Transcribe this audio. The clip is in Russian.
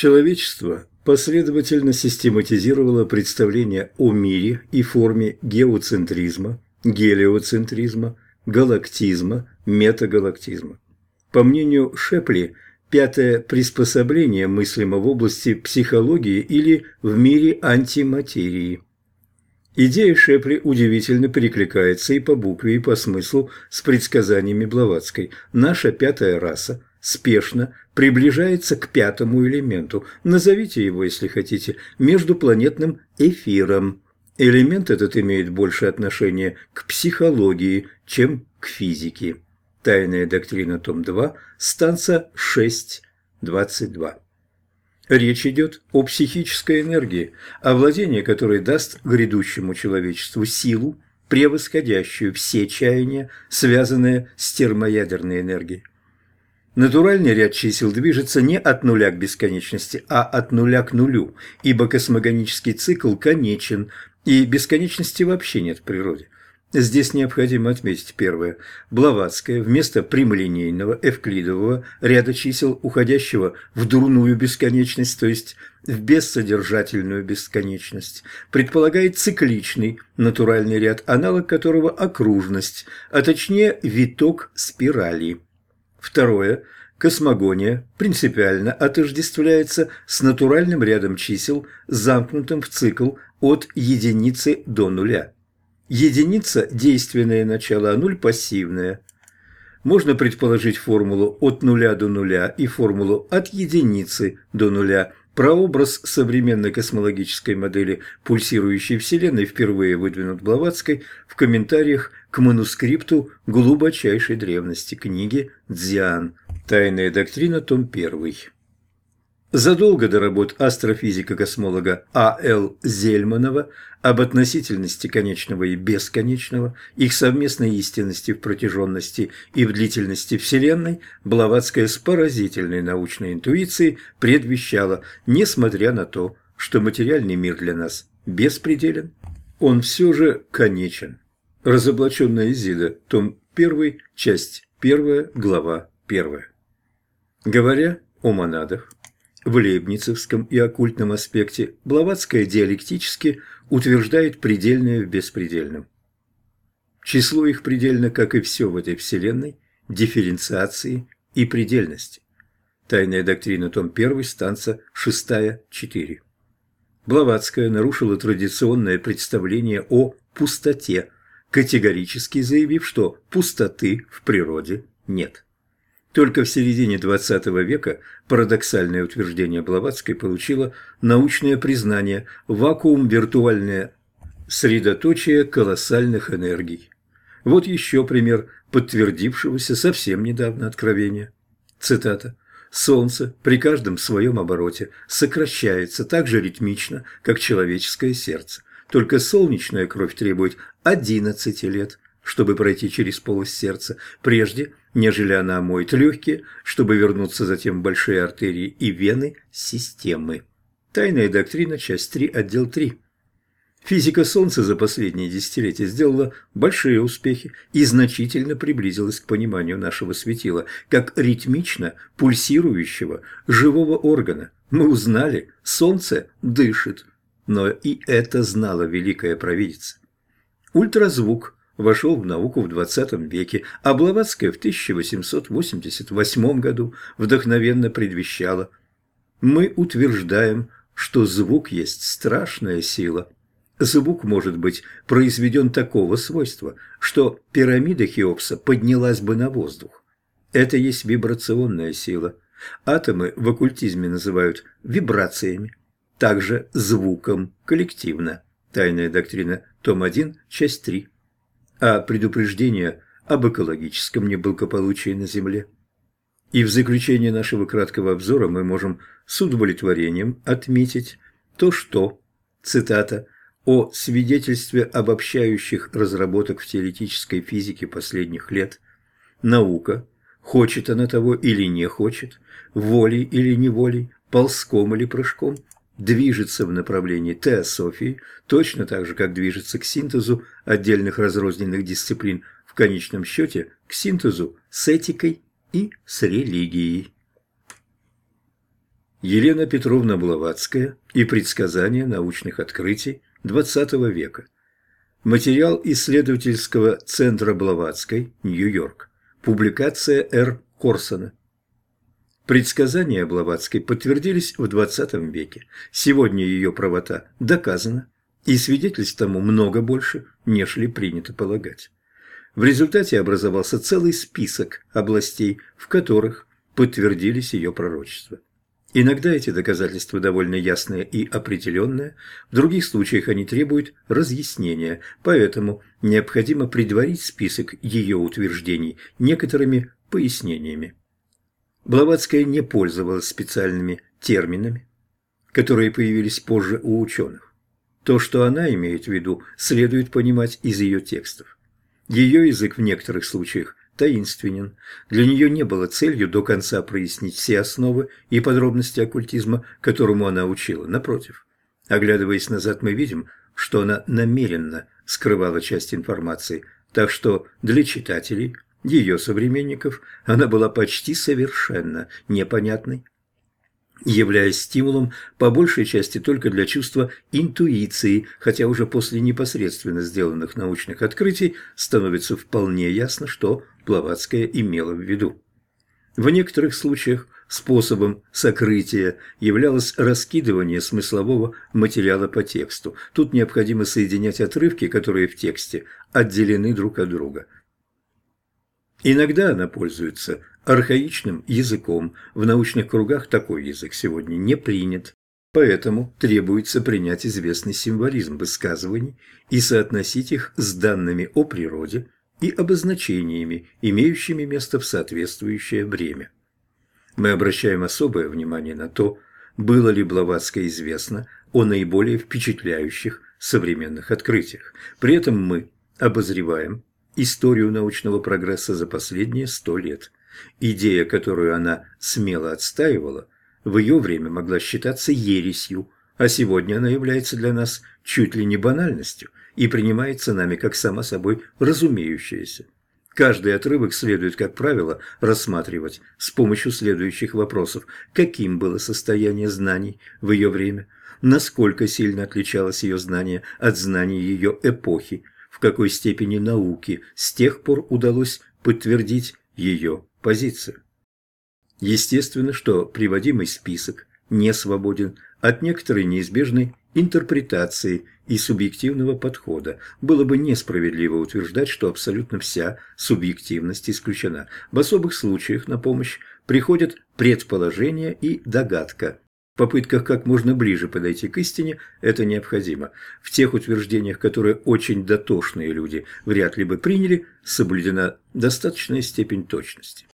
Человечество последовательно систематизировало представления о мире и форме геоцентризма, гелиоцентризма, галактизма, метагалактизма. По мнению Шепли, пятое приспособление мыслимо в области психологии или в мире антиматерии. Идея Шепли удивительно перекликается и по букве, и по смыслу с предсказаниями Блаватской. Наша пятая раса спешно приближается к пятому элементу, назовите его, если хотите, междупланетным эфиром. Элемент этот имеет больше отношение к психологии, чем к физике. Тайная доктрина, том 2, станция 6, 22. Речь идет о психической энергии, овладение которой даст грядущему человечеству силу, превосходящую все чаяния, связанные с термоядерной энергией. Натуральный ряд чисел движется не от нуля к бесконечности, а от нуля к нулю, ибо космогонический цикл конечен, и бесконечности вообще нет в природе. Здесь необходимо отметить первое. Блаватская вместо прямолинейного эвклидового ряда чисел, уходящего в дурную бесконечность, то есть в бессодержательную бесконечность, предполагает цикличный натуральный ряд, аналог которого окружность, а точнее виток спирали. Второе. Космогония принципиально отождествляется с натуральным рядом чисел, замкнутым в цикл от единицы до нуля. Единица – действенное начало, а нуль – пассивное. Можно предположить формулу от нуля до нуля и формулу от единицы до нуля. Прообраз современной космологической модели пульсирующей Вселенной впервые выдвинут Блаватской в комментариях к манускрипту глубочайшей древности книги «Дзиан. Тайная доктрина. Том 1». Задолго до работ астрофизика-космолога А.Л. Зельманова об относительности конечного и бесконечного, их совместной истинности в протяженности и в длительности Вселенной, Блаватская с поразительной научной интуицией предвещала, несмотря на то, что материальный мир для нас беспределен, он все же конечен. Разоблаченная Изида, том 1, часть 1, глава 1. Говоря о монадах, в лейбницевском и оккультном аспекте Блаватская диалектически утверждает предельное в беспредельном. Число их предельно, как и все в этой вселенной, дифференциации и предельности. Тайная доктрина, том 1, станция 6, 4. Блаватская нарушила традиционное представление о пустоте, категорически заявив, что пустоты в природе нет. Только в середине XX века парадоксальное утверждение Блаватской получило научное признание «вакуум – виртуальное средоточие колоссальных энергий». Вот еще пример подтвердившегося совсем недавно откровения. Цитата. «Солнце при каждом своем обороте сокращается так же ритмично, как человеческое сердце. Только солнечная кровь требует 11 лет, чтобы пройти через полость сердца, прежде нежели она омоет легкие, чтобы вернуться затем в большие артерии и вены системы. Тайная доктрина, часть 3, отдел 3. Физика Солнца за последние десятилетия сделала большие успехи и значительно приблизилась к пониманию нашего светила как ритмично пульсирующего живого органа. Мы узнали, Солнце дышит, но и это знала великая провидица. Ультразвук – вошел в науку в XX веке, а Блаватская в 1888 году вдохновенно предвещала «Мы утверждаем, что звук есть страшная сила». Звук может быть произведен такого свойства, что пирамида Хеопса поднялась бы на воздух. Это есть вибрационная сила. Атомы в оккультизме называют вибрациями, также звуком коллективно. Тайная доктрина, том 1, часть 3 а предупреждение об экологическом неблагополучии на Земле. И в заключение нашего краткого обзора мы можем с удовлетворением отметить то, что, цитата, «о свидетельстве обобщающих разработок в теоретической физике последних лет, наука, хочет она того или не хочет, волей или неволей, ползком или прыжком, движется в направлении теософии, точно так же, как движется к синтезу отдельных разрозненных дисциплин, в конечном счете к синтезу с этикой и с религией. Елена Петровна Блаватская и предсказания научных открытий XX века. Материал исследовательского центра Блаватской, Нью-Йорк. Публикация Р. Корсона. Предсказания Блаватской подтвердились в XX веке. Сегодня ее правота доказана, и свидетельств тому много больше, нежели принято полагать. В результате образовался целый список областей, в которых подтвердились ее пророчества. Иногда эти доказательства довольно ясные и определенные, в других случаях они требуют разъяснения, поэтому необходимо предварить список ее утверждений некоторыми пояснениями. Блаватская не пользовалась специальными терминами, которые появились позже у ученых. То, что она имеет в виду, следует понимать из ее текстов. Ее язык в некоторых случаях таинственен. Для нее не было целью до конца прояснить все основы и подробности оккультизма, которому она учила. Напротив, оглядываясь назад, мы видим, что она намеренно скрывала часть информации, так что для читателей, ее современников, она была почти совершенно непонятной являясь стимулом по большей части только для чувства интуиции, хотя уже после непосредственно сделанных научных открытий становится вполне ясно, что Блаватская имела в виду. В некоторых случаях способом сокрытия являлось раскидывание смыслового материала по тексту. Тут необходимо соединять отрывки, которые в тексте отделены друг от друга. Иногда она пользуется архаичным языком. В научных кругах такой язык сегодня не принят. Поэтому требуется принять известный символизм высказываний и соотносить их с данными о природе и обозначениями, имеющими место в соответствующее время. Мы обращаем особое внимание на то, было ли Блаватской известно о наиболее впечатляющих современных открытиях. При этом мы обозреваем историю научного прогресса за последние сто лет – Идея, которую она смело отстаивала, в ее время могла считаться ересью, а сегодня она является для нас чуть ли не банальностью и принимается нами как само собой разумеющееся. Каждый отрывок следует, как правило, рассматривать с помощью следующих вопросов. Каким было состояние знаний в ее время? Насколько сильно отличалось ее знание от знаний ее эпохи? В какой степени науки с тех пор удалось подтвердить ее позицию. Естественно, что приводимый список не свободен от некоторой неизбежной интерпретации и субъективного подхода. Было бы несправедливо утверждать, что абсолютно вся субъективность исключена. В особых случаях на помощь приходят предположение и догадка. Попытках как можно ближе подойти к истине это необходимо. В тех утверждениях, которые очень дотошные люди вряд ли бы приняли, соблюдена достаточная степень точности.